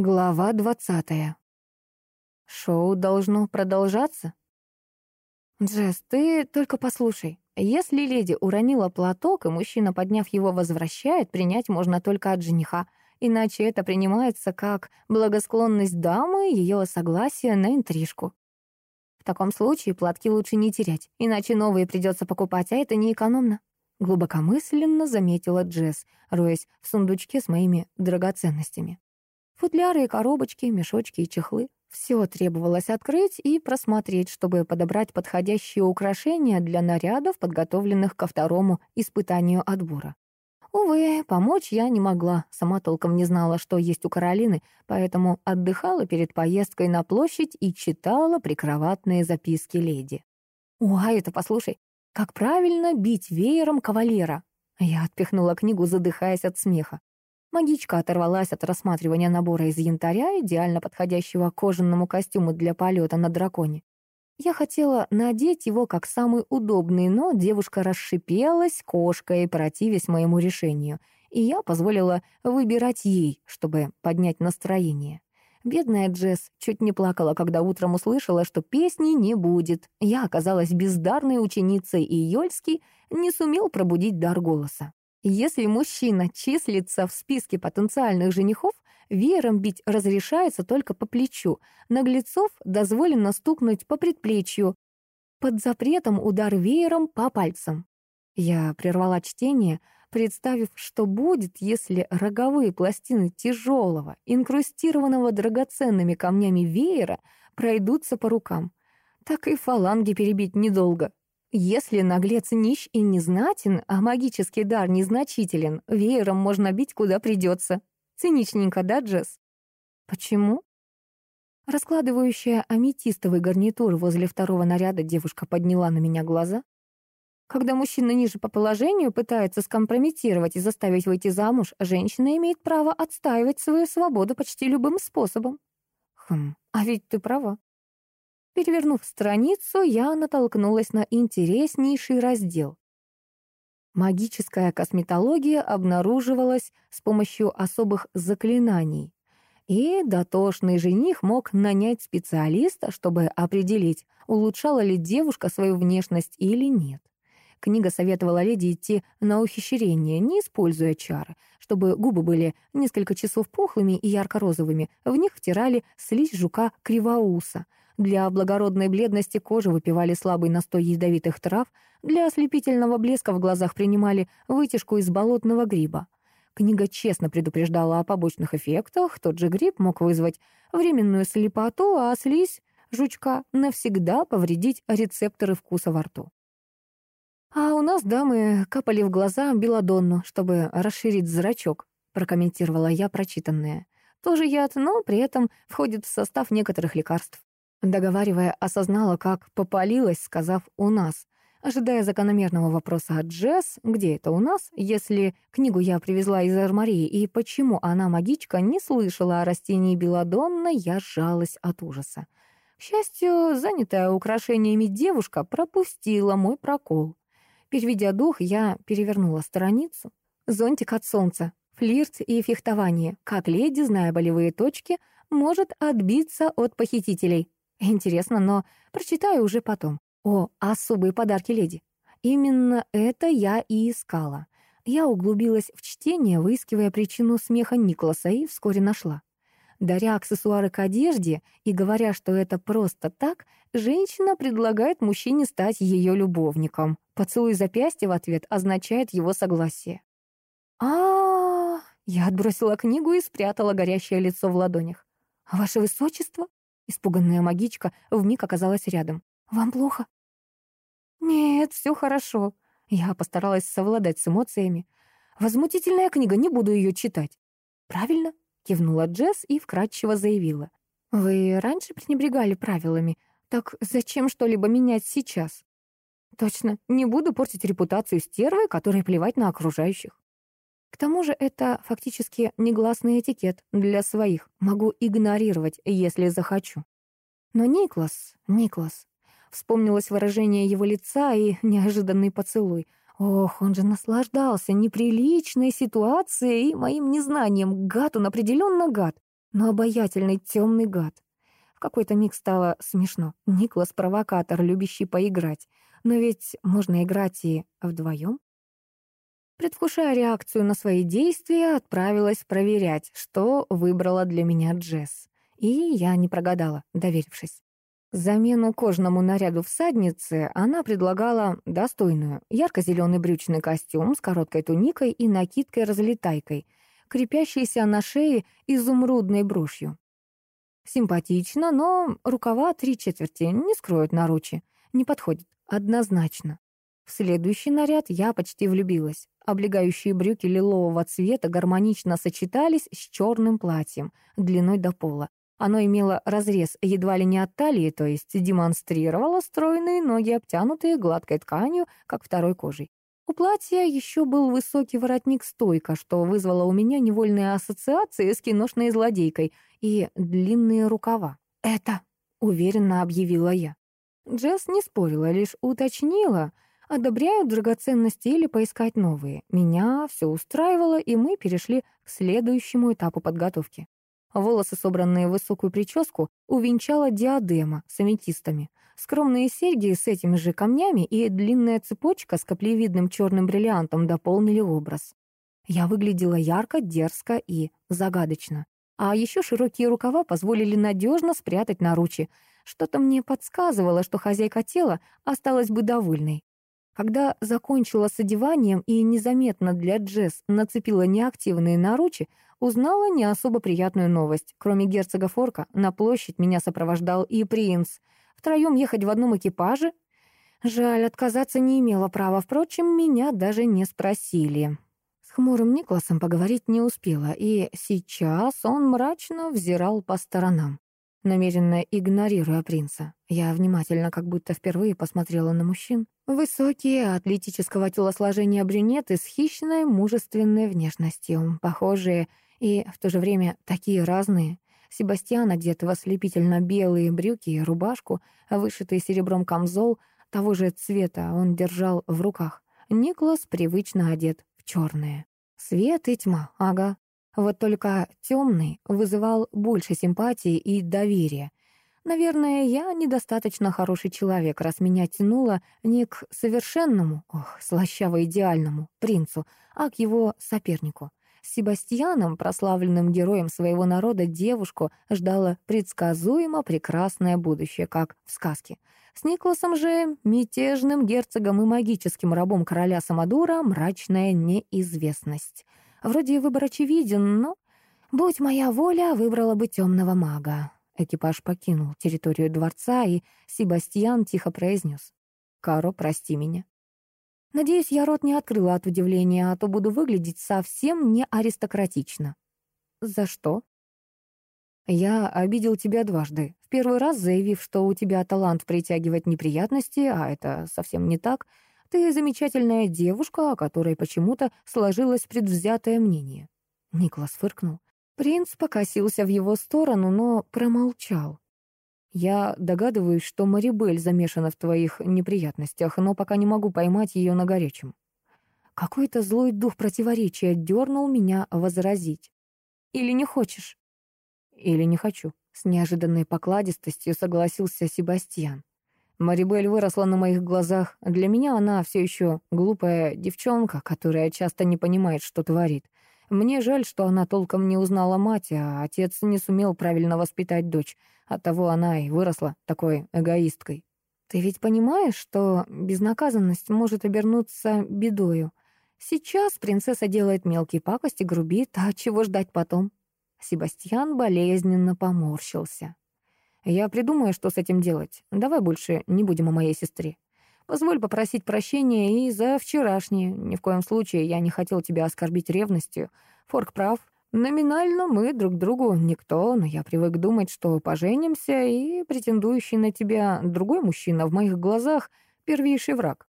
Глава двадцатая. Шоу должно продолжаться? Джесс, ты только послушай. Если леди уронила платок, и мужчина, подняв его, возвращает, принять можно только от жениха, иначе это принимается как благосклонность дамы, ее согласие на интрижку. В таком случае платки лучше не терять, иначе новые придется покупать, а это неэкономно. Глубокомысленно заметила Джесс, роясь в сундучке с моими драгоценностями. Футляры и коробочки, мешочки и чехлы. Все требовалось открыть и просмотреть, чтобы подобрать подходящие украшения для нарядов, подготовленных ко второму испытанию отбора. Увы, помочь я не могла, сама толком не знала, что есть у Каролины, поэтому отдыхала перед поездкой на площадь и читала прикроватные записки леди. «Ой, это послушай, как правильно бить веером кавалера?» Я отпихнула книгу, задыхаясь от смеха. Магичка оторвалась от рассматривания набора из янтаря, идеально подходящего кожаному костюму для полета на драконе. Я хотела надеть его как самый удобный, но девушка расшипелась кошкой, противясь моему решению, и я позволила выбирать ей, чтобы поднять настроение. Бедная Джесс чуть не плакала, когда утром услышала, что песни не будет. Я оказалась бездарной ученицей, и Йольский не сумел пробудить дар голоса. Если мужчина числится в списке потенциальных женихов, веером бить разрешается только по плечу, наглецов дозволено стукнуть по предплечью, под запретом удар веером по пальцам. Я прервала чтение, представив, что будет, если роговые пластины тяжелого, инкрустированного драгоценными камнями веера пройдутся по рукам. Так и фаланги перебить недолго. Если наглец нищ и незнатен, а магический дар незначителен, веером можно бить куда придется. Циничненько, да, Джесс? Почему? Раскладывающая аметистовый гарнитур возле второго наряда девушка подняла на меня глаза. Когда мужчина ниже по положению пытается скомпрометировать и заставить выйти замуж, женщина имеет право отстаивать свою свободу почти любым способом. Хм, а ведь ты права. Перевернув страницу, я натолкнулась на интереснейший раздел. Магическая косметология обнаруживалась с помощью особых заклинаний. И дотошный жених мог нанять специалиста, чтобы определить, улучшала ли девушка свою внешность или нет. Книга советовала леди идти на ухищрение, не используя чары, чтобы губы были несколько часов пухлыми и ярко-розовыми. В них втирали слизь жука кривоуса — для благородной бледности кожи выпивали слабый настой ядовитых трав, для ослепительного блеска в глазах принимали вытяжку из болотного гриба. Книга честно предупреждала о побочных эффектах. Тот же гриб мог вызвать временную слепоту, а слизь жучка навсегда повредить рецепторы вкуса во рту. «А у нас дамы капали в глаза белладонну, чтобы расширить зрачок», прокомментировала я прочитанное. Тоже яд, но при этом входит в состав некоторых лекарств. Договаривая, осознала, как попалилась, сказав «у нас», ожидая закономерного вопроса от Джесс, где это у нас, если книгу я привезла из армарии, и почему она, магичка, не слышала о растении белладонна, я сжалась от ужаса. К счастью, занятая украшениями девушка пропустила мой прокол. Переведя дух, я перевернула страницу. Зонтик от солнца, флирт и фехтование. Как леди, зная болевые точки, может отбиться от похитителей. Интересно, но прочитаю уже потом. О, особые подарки леди. Именно это я и искала. Я углубилась в чтение, выискивая причину смеха Николаса, и вскоре нашла. Даря аксессуары к одежде и говоря, что это просто так, женщина предлагает мужчине стать ее любовником. Поцелуй запястья в ответ означает его согласие. а, Я отбросила книгу и спрятала горящее лицо в ладонях. «Ваше высочество?» Испуганная магичка вмиг оказалась рядом. «Вам плохо?» «Нет, все хорошо». Я постаралась совладать с эмоциями. «Возмутительная книга, не буду ее читать». «Правильно», — кивнула Джесс и вкратчиво заявила. «Вы раньше пренебрегали правилами. Так зачем что-либо менять сейчас?» «Точно, не буду портить репутацию стервы, которой плевать на окружающих». К тому же это фактически негласный этикет для своих. Могу игнорировать, если захочу. Но Никлас, Никлас. Вспомнилось выражение его лица и неожиданный поцелуй. Ох, он же наслаждался неприличной ситуацией и моим незнанием. Гад он определенно гад. но обаятельный темный гад. В какой-то миг стало смешно. Никлас — провокатор, любящий поиграть. Но ведь можно играть и вдвоем. Предвкушая реакцию на свои действия, отправилась проверять, что выбрала для меня Джесс. И я не прогадала, доверившись. Замену кожному наряду всадницы она предлагала достойную, ярко-зеленый брючный костюм с короткой туникой и накидкой-разлетайкой, крепящейся на шее изумрудной брошью. Симпатично, но рукава три четверти не скроют наручи. Не подходит, однозначно. В следующий наряд я почти влюбилась. Облегающие брюки лилового цвета гармонично сочетались с черным платьем, длиной до пола. Оно имело разрез едва ли не от талии, то есть демонстрировало стройные ноги, обтянутые гладкой тканью, как второй кожей. У платья еще был высокий воротник-стойка, что вызвало у меня невольные ассоциации с киношной злодейкой, и длинные рукава. «Это», — уверенно объявила я. Джесс не спорила, лишь уточнила, одобряют драгоценности или поискать новые. Меня все устраивало, и мы перешли к следующему этапу подготовки. Волосы, собранные в высокую прическу, увенчала диадема с аметистами. Скромные серьги с этими же камнями и длинная цепочка с каплевидным черным бриллиантом дополнили образ. Я выглядела ярко, дерзко и загадочно. А еще широкие рукава позволили надежно спрятать наручи. Что-то мне подсказывало, что хозяйка тела осталась бы довольной. Когда закончила с одеванием и незаметно для Джесс нацепила неактивные наручи, узнала не особо приятную новость. Кроме герцога Форка, на площадь меня сопровождал и принц. Втроем ехать в одном экипаже? Жаль, отказаться не имела права. Впрочем, меня даже не спросили. С хмурым Никласом поговорить не успела, и сейчас он мрачно взирал по сторонам намеренно игнорируя принца. Я внимательно, как будто впервые посмотрела на мужчин. Высокие, атлетического телосложения брюнеты с хищной, мужественной внешностью, похожие и в то же время такие разные. Себастьян одет в ослепительно белые брюки и рубашку, вышитый серебром камзол того же цвета он держал в руках. Никлас привычно одет в черное. Свет и тьма, ага, вот только темный вызывал больше симпатии и доверия. Наверное, я недостаточно хороший человек, раз меня тянуло не к совершенному, ох, слащаво-идеальному принцу, а к его сопернику. С Себастьяном, прославленным героем своего народа, девушку ждало предсказуемо прекрасное будущее, как в сказке. С Никласом же, мятежным герцогом и магическим рабом короля Самодура, мрачная неизвестность — Вроде выбор очевиден, но, будь моя воля, выбрала бы темного мага. Экипаж покинул территорию дворца, и Себастьян тихо произнес. «Каро, прости меня». Надеюсь, я рот не открыла от удивления, а то буду выглядеть совсем не аристократично. «За что?» «Я обидел тебя дважды. В первый раз заявив, что у тебя талант притягивать неприятности, а это совсем не так, — ты замечательная девушка, о которой почему-то сложилось предвзятое мнение». Никлас фыркнул. Принц покосился в его сторону, но промолчал. «Я догадываюсь, что Марибель замешана в твоих неприятностях, но пока не могу поймать ее на горячем». Какой-то злой дух противоречия дернул меня возразить. «Или не хочешь?» «Или не хочу», — с неожиданной покладистостью согласился Себастьян. Марибель выросла на моих глазах. Для меня она все еще глупая девчонка, которая часто не понимает, что творит. Мне жаль, что она толком не узнала мать, а отец не сумел правильно воспитать дочь. Оттого она и выросла такой эгоисткой. Ты ведь понимаешь, что безнаказанность может обернуться бедою? Сейчас принцесса делает мелкие пакости, грубит, а чего ждать потом? Себастьян болезненно поморщился. Я придумаю, что с этим делать. Давай больше не будем о моей сестре. Позволь попросить прощения и за вчерашнее. Ни в коем случае я не хотел тебя оскорбить ревностью. Форк прав. Номинально мы друг другу никто, но я привык думать, что поженимся, и претендующий на тебя другой мужчина в моих глазах — первейший враг.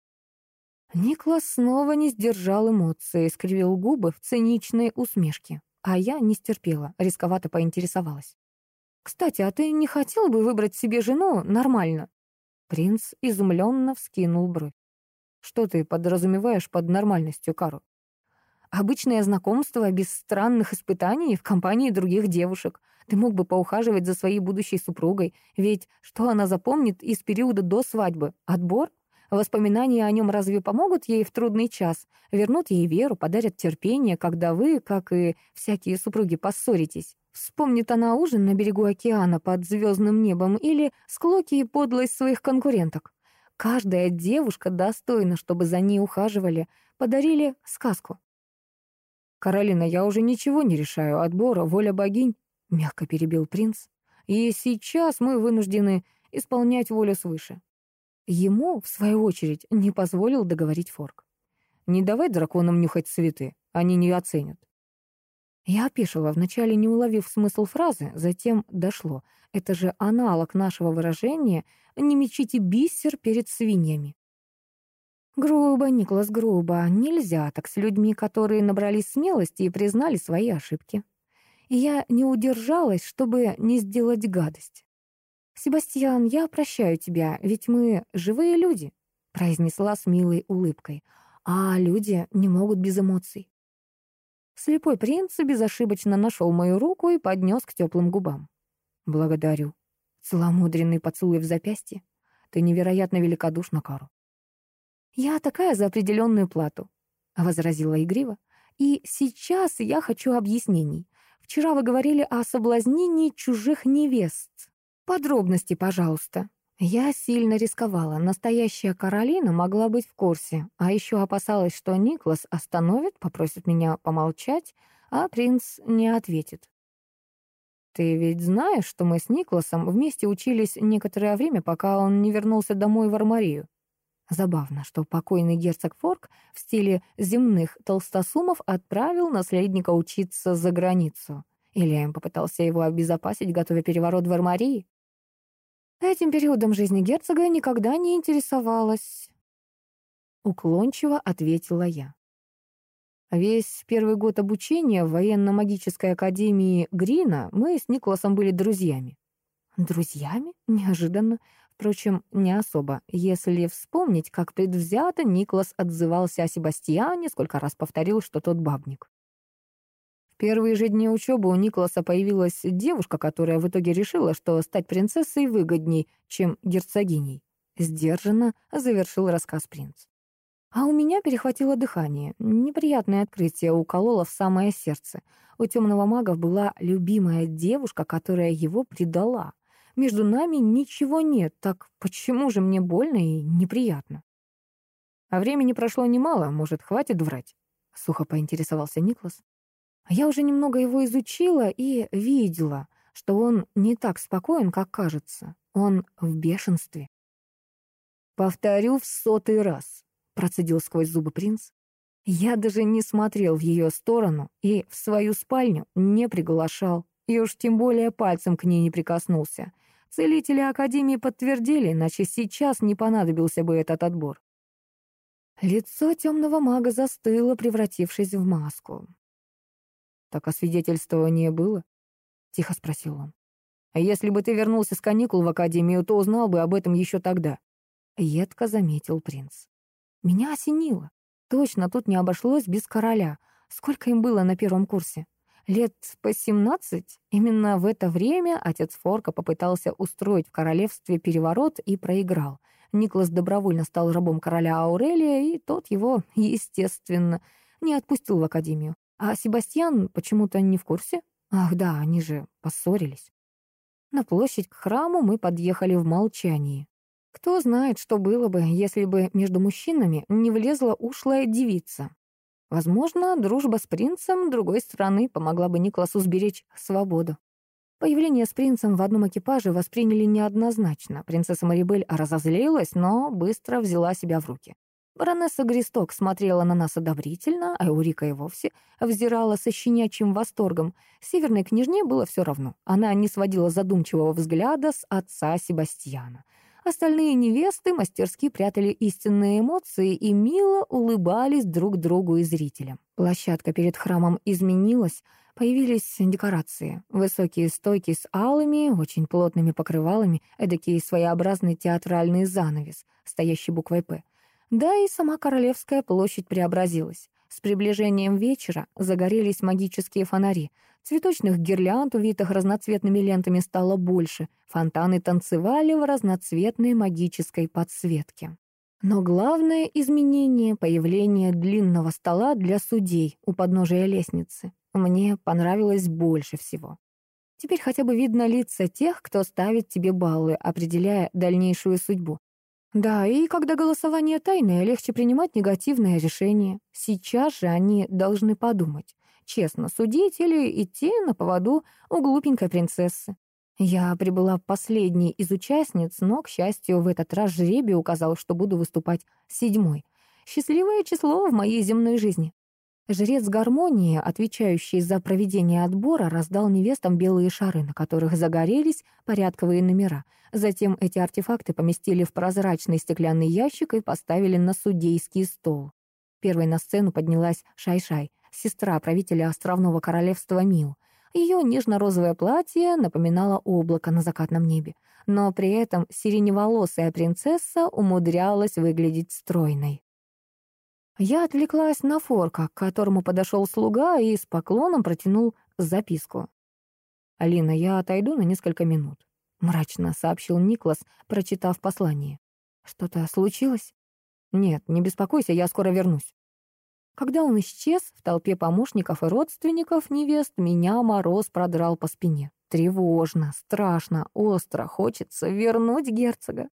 Никлас снова не сдержал эмоций, скривил губы в циничной усмешке. А я не стерпела, рисковато поинтересовалась. «Кстати, а ты не хотел бы выбрать себе жену нормально?» Принц изумленно вскинул бровь. «Что ты подразумеваешь под нормальностью, Кару?» Обычное знакомство без странных испытаний в компании других девушек. Ты мог бы поухаживать за своей будущей супругой, ведь что она запомнит из периода до свадьбы? Отбор? Воспоминания о нем разве помогут ей в трудный час? Вернут ей веру, подарят терпение, когда вы, как и всякие супруги, поссоритесь? Вспомнит она ужин на берегу океана под звездным небом или склоки и подлость своих конкуренток? Каждая девушка достойна, чтобы за ней ухаживали, подарили сказку. «Каролина, я уже ничего не решаю. Отбора, воля богинь», — мягко перебил принц. «И сейчас мы вынуждены исполнять волю свыше». Ему, в свою очередь, не позволил договорить Форк. «Не давай драконам нюхать цветы, они не оценят». Я опешила, вначале не уловив смысл фразы, затем дошло. Это же аналог нашего выражения «не мечите бисер перед свиньями». Грубо, Николас, грубо. Нельзя так с людьми, которые набрались смелости и признали свои ошибки. Я не удержалась, чтобы не сделать гадость. «Себастьян, я прощаю тебя, ведь мы живые люди», — произнесла с милой улыбкой. «А люди не могут без эмоций». Слепой принц безошибочно нашел мою руку и поднес к теплым губам. «Благодарю». Целомудренный поцелуй в запястье. «Ты невероятно великодушна, Кару. «Я такая за определенную плату», — возразила игриво. «И сейчас я хочу объяснений. Вчера вы говорили о соблазнении чужих невест. Подробности, пожалуйста». Я сильно рисковала. Настоящая Каролина могла быть в курсе, а еще опасалась, что Никлас остановит, попросит меня помолчать, а принц не ответит. «Ты ведь знаешь, что мы с Никласом вместе учились некоторое время, пока он не вернулся домой в Армарию?» Забавно, что покойный герцог Форк в стиле земных толстосумов отправил наследника учиться за границу. Ильям попытался его обезопасить, готовя переворот в Армарии. Этим периодом жизни герцога никогда не интересовалась. Уклончиво ответила я. Весь первый год обучения в военно-магической академии Грина мы с Николасом были друзьями. Друзьями? Неожиданно. Впрочем, не особо. Если вспомнить, как предвзято Никлас отзывался о Себастьяне, сколько раз повторил, что тот бабник. Первые же дни учебы у Никласа появилась девушка, которая в итоге решила, что стать принцессой выгодней, чем герцогиней. Сдержанно завершил рассказ принц. А у меня перехватило дыхание. Неприятное открытие укололо в самое сердце. У темного мага была любимая девушка, которая его предала. Между нами ничего нет, так почему же мне больно и неприятно? А времени прошло немало, может, хватит врать? Сухо поинтересовался Никлас. А я уже немного его изучила и видела, что он не так спокоен, как кажется. Он в бешенстве. «Повторю в сотый раз», — процедил сквозь зубы принц. Я даже не смотрел в ее сторону и в свою спальню не приглашал, и уж тем более пальцем к ней не прикоснулся. Целители Академии подтвердили, иначе сейчас не понадобился бы этот отбор. Лицо темного мага застыло, превратившись в маску. «Так освидетельствование было?» — тихо спросил он. «А если бы ты вернулся с каникул в Академию, то узнал бы об этом еще тогда», — едко заметил принц. «Меня осенило. Точно тут не обошлось без короля. Сколько им было на первом курсе? Лет по семнадцать именно в это время отец Форка попытался устроить в королевстве переворот и проиграл. Никлас добровольно стал рабом короля Аурелия, и тот его, естественно, не отпустил в академию. А Себастьян почему-то не в курсе. Ах да, они же поссорились. На площадь к храму мы подъехали в молчании. Кто знает, что было бы, если бы между мужчинами не влезла ушлая девица. Возможно, дружба с принцем другой страны помогла бы Никласу сберечь свободу. Появление с принцем в одном экипаже восприняли неоднозначно. Принцесса Марибель разозлилась, но быстро взяла себя в руки. Баронесса Гристок смотрела на нас одобрительно, а Эурика и вовсе взирала со щенячьим восторгом. Северной княжне было все равно. Она не сводила задумчивого взгляда с отца Себастьяна — Остальные невесты мастерски прятали истинные эмоции и мило улыбались друг другу и зрителям. Площадка перед храмом изменилась, появились декорации. Высокие стойки с алыми, очень плотными покрывалами, эдакий своеобразный театральный занавес, стоящий буквой «П». Да и сама Королевская площадь преобразилась. С приближением вечера загорелись магические фонари. Цветочных гирлянд, увитых разноцветными лентами, стало больше. Фонтаны танцевали в разноцветной магической подсветке. Но главное изменение — появление длинного стола для судей у подножия лестницы. Мне понравилось больше всего. Теперь хотя бы видно лица тех, кто ставит тебе баллы, определяя дальнейшую судьбу. Да, и когда голосование тайное, легче принимать негативное решение. Сейчас же они должны подумать, честно судить или идти на поводу у глупенькой принцессы. Я прибыла последней из участниц, но, к счастью, в этот раз жребий указал, что буду выступать седьмой. Счастливое число в моей земной жизни. Жрец гармонии, отвечающий за проведение отбора, раздал невестам белые шары, на которых загорелись порядковые номера. Затем эти артефакты поместили в прозрачный стеклянный ящик и поставили на судейский стол. Первой на сцену поднялась Шай-Шай, сестра правителя островного королевства Мил. Ее нежно-розовое платье напоминало облако на закатном небе, но при этом сиреневолосая принцесса умудрялась выглядеть стройной. Я отвлеклась на форка, к которому подошел слуга и с поклоном протянул записку. «Алина, я отойду на несколько минут», — мрачно сообщил Никлас, прочитав послание. «Что-то случилось?» «Нет, не беспокойся, я скоро вернусь». Когда он исчез, в толпе помощников и родственников невест меня мороз продрал по спине. Тревожно, страшно, остро, хочется вернуть герцога.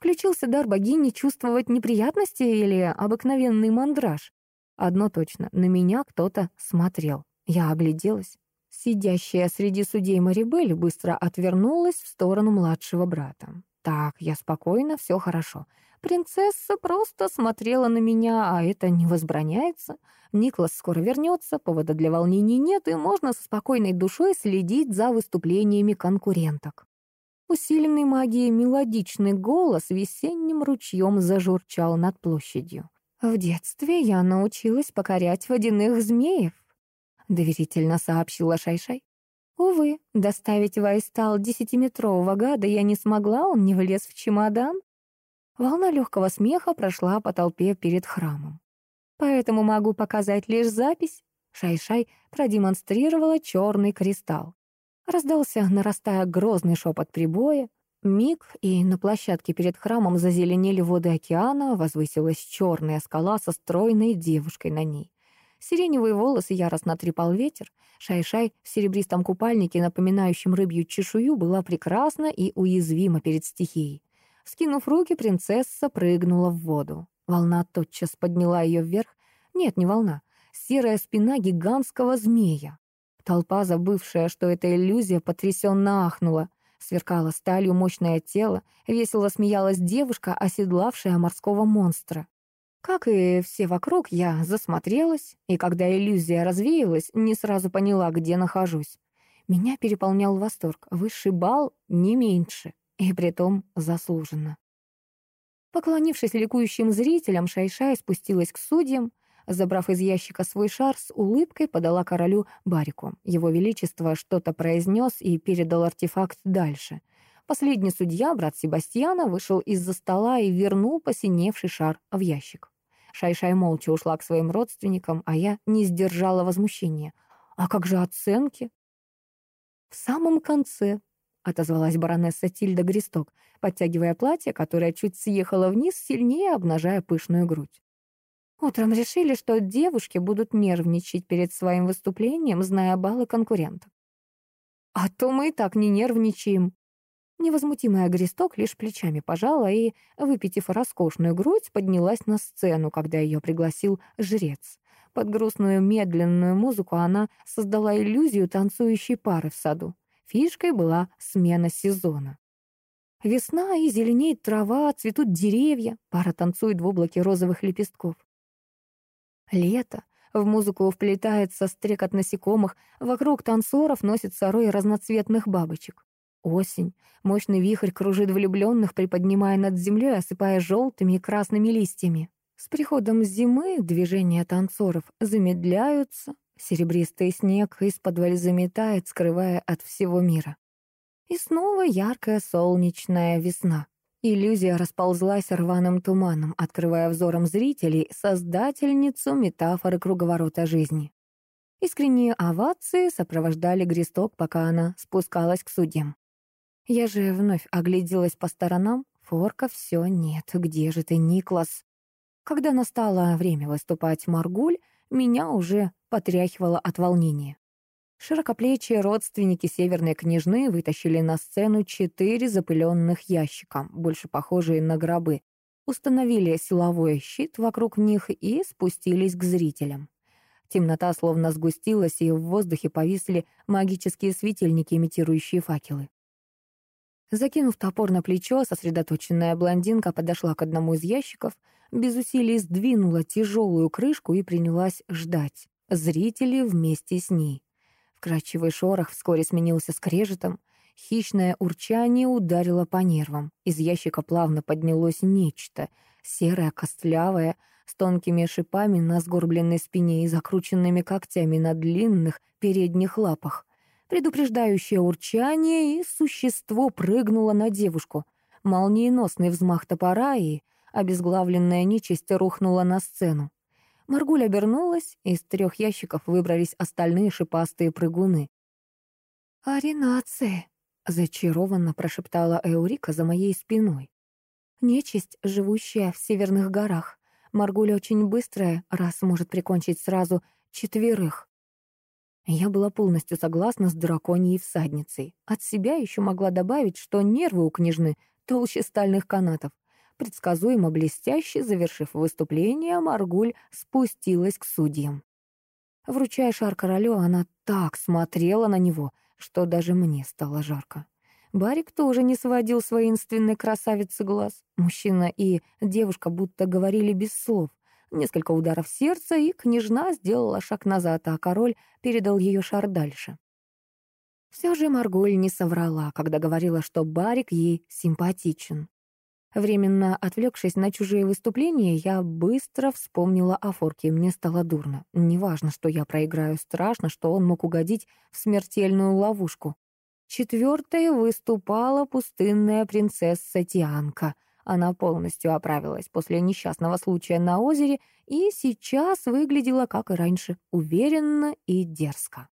Включился дар богини чувствовать неприятности или обыкновенный мандраж? Одно точно, на меня кто-то смотрел. Я огляделась. Сидящая среди судей Марибель быстро отвернулась в сторону младшего брата. Так, я спокойна, все хорошо. Принцесса просто смотрела на меня, а это не возбраняется. Никлас скоро вернется, повода для волнений нет, и можно со спокойной душой следить за выступлениями конкуренток. Усиленный магией мелодичный голос весенним ручьем зажурчал над площадью. «В детстве я научилась покорять водяных змеев», — доверительно сообщила Шайшай. «Увы, доставить в Айстал десятиметрового гада я не смогла, он не влез в чемодан». Волна легкого смеха прошла по толпе перед храмом. «Поэтому могу показать лишь запись». Шайшай продемонстрировала черный кристалл. Раздался, нарастая грозный шепот прибоя. Миг, и на площадке перед храмом зазеленели воды океана, возвысилась черная скала со стройной девушкой на ней. Сиреневые волосы яростно трепал ветер. Шай-Шай в серебристом купальнике, напоминающем рыбью чешую, была прекрасна и уязвима перед стихией. Скинув руки, принцесса прыгнула в воду. Волна тотчас подняла ее вверх. Нет, не волна. Серая спина гигантского змея. Толпа, забывшая, что это иллюзия, потрясенно ахнула. Сверкало сталью мощное тело, весело смеялась девушка, оседлавшая морского монстра. Как и все вокруг, я засмотрелась, и когда иллюзия развеялась, не сразу поняла, где нахожусь. Меня переполнял восторг, высший бал не меньше, и притом заслуженно. Поклонившись ликующим зрителям, Шайшай спустилась к судьям, Забрав из ящика свой шар, с улыбкой подала королю Барику. Его Величество что-то произнес и передал артефакт дальше. Последний судья, брат Себастьяна, вышел из-за стола и вернул посиневший шар в ящик. Шай-Шай молча ушла к своим родственникам, а я не сдержала возмущения. «А как же оценки?» «В самом конце», — отозвалась баронесса Тильда Гристок, подтягивая платье, которое чуть съехало вниз, сильнее обнажая пышную грудь. Утром решили, что девушки будут нервничать перед своим выступлением, зная баллы конкурентов. А то мы и так не нервничаем. Невозмутимая Гресток лишь плечами пожала и, выпитив роскошную грудь, поднялась на сцену, когда ее пригласил жрец. Под грустную медленную музыку она создала иллюзию танцующей пары в саду. Фишкой была смена сезона. Весна, и зеленеет трава, цветут деревья, пара танцует в облаке розовых лепестков. Лето. В музыку вплетается стрекот насекомых, вокруг танцоров носится рой разноцветных бабочек. Осень. Мощный вихрь кружит влюбленных, приподнимая над землей, осыпая желтыми и красными листьями. С приходом зимы движения танцоров замедляются, серебристый снег из-под заметает, скрывая от всего мира. И снова яркая солнечная весна. Иллюзия расползлась рваным туманом, открывая взором зрителей создательницу метафоры круговорота жизни. Искренние овации сопровождали Гресток, пока она спускалась к судьям. Я же вновь огляделась по сторонам. Форка все нет. Где же ты, Никлас? Когда настало время выступать Маргуль, меня уже потряхивало от волнения. Широкоплечие родственники северной княжны вытащили на сцену четыре запыленных ящика, больше похожие на гробы, установили силовой щит вокруг них и спустились к зрителям. Темнота словно сгустилась, и в воздухе повисли магические светильники, имитирующие факелы. Закинув топор на плечо, сосредоточенная блондинка подошла к одному из ящиков, без усилий сдвинула тяжелую крышку и принялась ждать. Зрители вместе с ней. Вкрадчивый шорох вскоре сменился скрежетом. Хищное урчание ударило по нервам. Из ящика плавно поднялось нечто. Серое, костлявое, с тонкими шипами на сгорбленной спине и закрученными когтями на длинных передних лапах. Предупреждающее урчание, и существо прыгнуло на девушку. Молниеносный взмах топора, и обезглавленная нечисть рухнула на сцену. Маргуль обернулась, из трех ящиков выбрались остальные шипастые прыгуны. «Аринация!» — зачарованно прошептала Эурика за моей спиной. «Нечисть, живущая в северных горах. Маргуль очень быстрая, раз может прикончить сразу четверых». Я была полностью согласна с драконьей всадницей. От себя еще могла добавить, что нервы у княжны толще стальных канатов. Предсказуемо блестяще завершив выступление, Маргуль спустилась к судьям. Вручая шар королю, она так смотрела на него, что даже мне стало жарко. Барик тоже не сводил с воинственной красавицы глаз. Мужчина и девушка будто говорили без слов. Несколько ударов сердца, и княжна сделала шаг назад, а король передал ее шар дальше. Все же Марголь не соврала, когда говорила, что Барик ей симпатичен. Временно отвлекшись на чужие выступления, я быстро вспомнила о Форке, мне стало дурно. Неважно, что я проиграю, страшно, что он мог угодить в смертельную ловушку. Четвертой выступала пустынная принцесса Тианка. Она полностью оправилась после несчастного случая на озере и сейчас выглядела, как и раньше, уверенно и дерзко.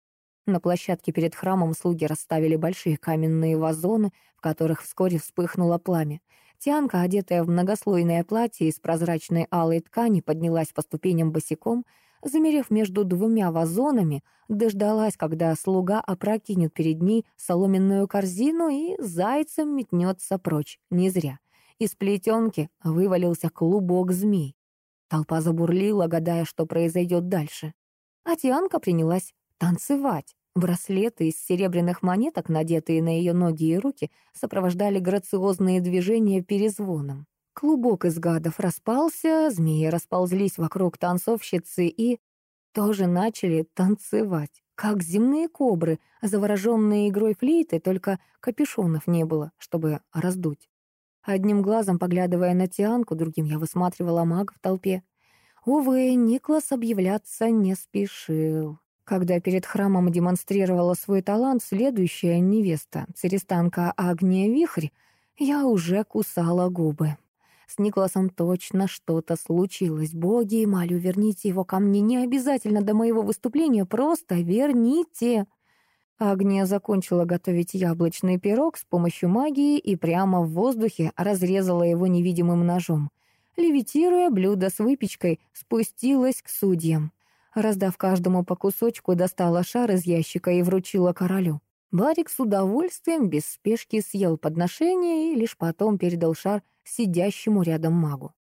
На площадке перед храмом слуги расставили большие каменные вазоны, в которых вскоре вспыхнуло пламя. Тианка, одетая в многослойное платье из прозрачной алой ткани, поднялась по ступеням босиком, замерев между двумя вазонами, дождалась, когда слуга опрокинет перед ней соломенную корзину и зайцем метнется прочь. Не зря. Из плетенки вывалился клубок змей. Толпа забурлила, гадая, что произойдет дальше. А Тианка принялась танцевать. Браслеты из серебряных монеток, надетые на ее ноги и руки, сопровождали грациозные движения перезвоном. Клубок из гадов распался, змеи расползлись вокруг танцовщицы и тоже начали танцевать, как земные кобры, завороженные игрой флейты, только капюшонов не было, чтобы раздуть. Одним глазом, поглядывая на Тианку, другим я высматривала мага в толпе. Увы, Никлас объявляться не спешил. Когда перед храмом демонстрировала свой талант следующая невеста, царистанка Агния Вихрь, я уже кусала губы. С Никласом точно что-то случилось. Боги и Малю, верните его ко мне не обязательно до моего выступления, просто верните. Агния закончила готовить яблочный пирог с помощью магии и прямо в воздухе разрезала его невидимым ножом. Левитируя блюдо с выпечкой, спустилась к судьям. Раздав каждому по кусочку, достала шар из ящика и вручила королю. Барик с удовольствием, без спешки, съел подношение и лишь потом передал шар сидящему рядом магу.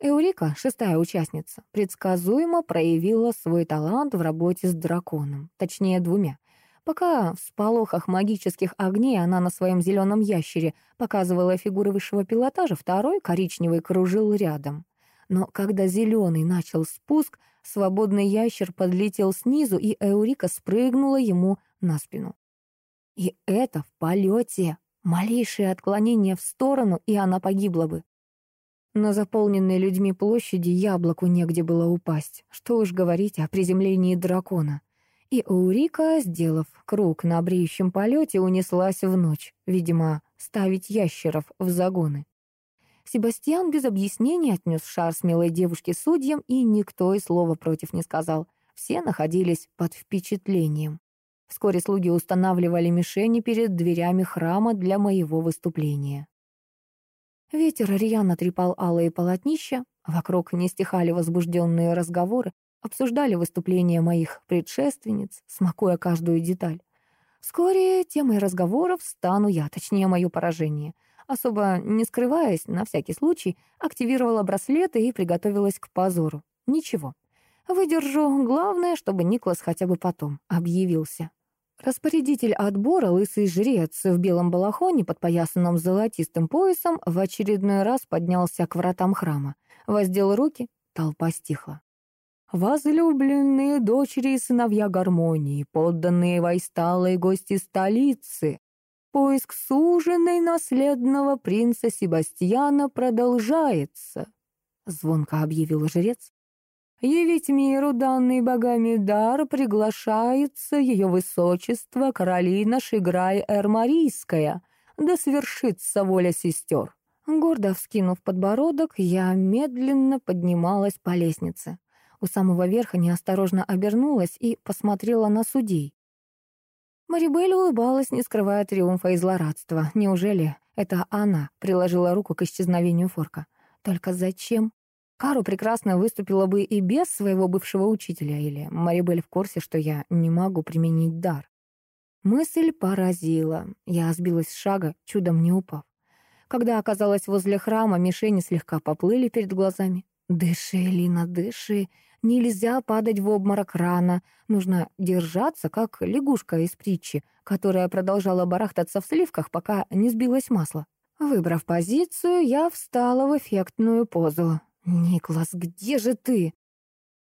Эурика, шестая участница, предсказуемо проявила свой талант в работе с драконом, точнее двумя. Пока в сполохах магических огней она на своем зеленом ящере показывала фигуры высшего пилотажа, второй, коричневый, кружил рядом. Но когда зеленый начал спуск, свободный ящер подлетел снизу, и Эурика спрыгнула ему на спину. И это в полете. Малейшее отклонение в сторону, и она погибла бы. На заполненной людьми площади яблоку негде было упасть. Что уж говорить о приземлении дракона. И Эурика, сделав круг на бреющем полете, унеслась в ночь, видимо, ставить ящеров в загоны. Себастьян без объяснений отнес шар смелой девушки судьям, и никто и слова против не сказал. Все находились под впечатлением. Вскоре слуги устанавливали мишени перед дверями храма для моего выступления. Ветер рьяно трепал алые полотнища, вокруг не стихали возбужденные разговоры, обсуждали выступления моих предшественниц, смакуя каждую деталь. Вскоре темой разговоров стану я, точнее, мое поражение. Особо не скрываясь, на всякий случай, активировала браслеты и приготовилась к позору. Ничего. Выдержу. Главное, чтобы Никлас хотя бы потом объявился. Распорядитель отбора, лысый жрец в белом балахоне, подпоясанном золотистым поясом, в очередной раз поднялся к вратам храма. Воздел руки, толпа стихла. «Возлюбленные дочери и сыновья гармонии, подданные войсталые гости столицы, поиск суженой наследного принца Себастьяна продолжается», — звонко объявил жрец. Явить миру данный богами дар приглашается ее высочество Каролина Шиграй-Эрмарийская, да свершится воля сестер. Гордо вскинув подбородок, я медленно поднималась по лестнице. У самого верха неосторожно обернулась и посмотрела на судей. Марибель улыбалась, не скрывая триумфа и злорадства. Неужели это она приложила руку к исчезновению Форка? Только зачем? Кару прекрасно выступила бы и без своего бывшего учителя, или Марибель в курсе, что я не могу применить дар. Мысль поразила. Я сбилась с шага, чудом не упав. Когда оказалась возле храма, мишени слегка поплыли перед глазами. «Дыши, Лина, дыши. Нельзя падать в обморок рано. Нужно держаться, как лягушка из притчи, которая продолжала барахтаться в сливках, пока не сбилось масло. Выбрав позицию, я встала в эффектную позу. «Никлас, где же ты?»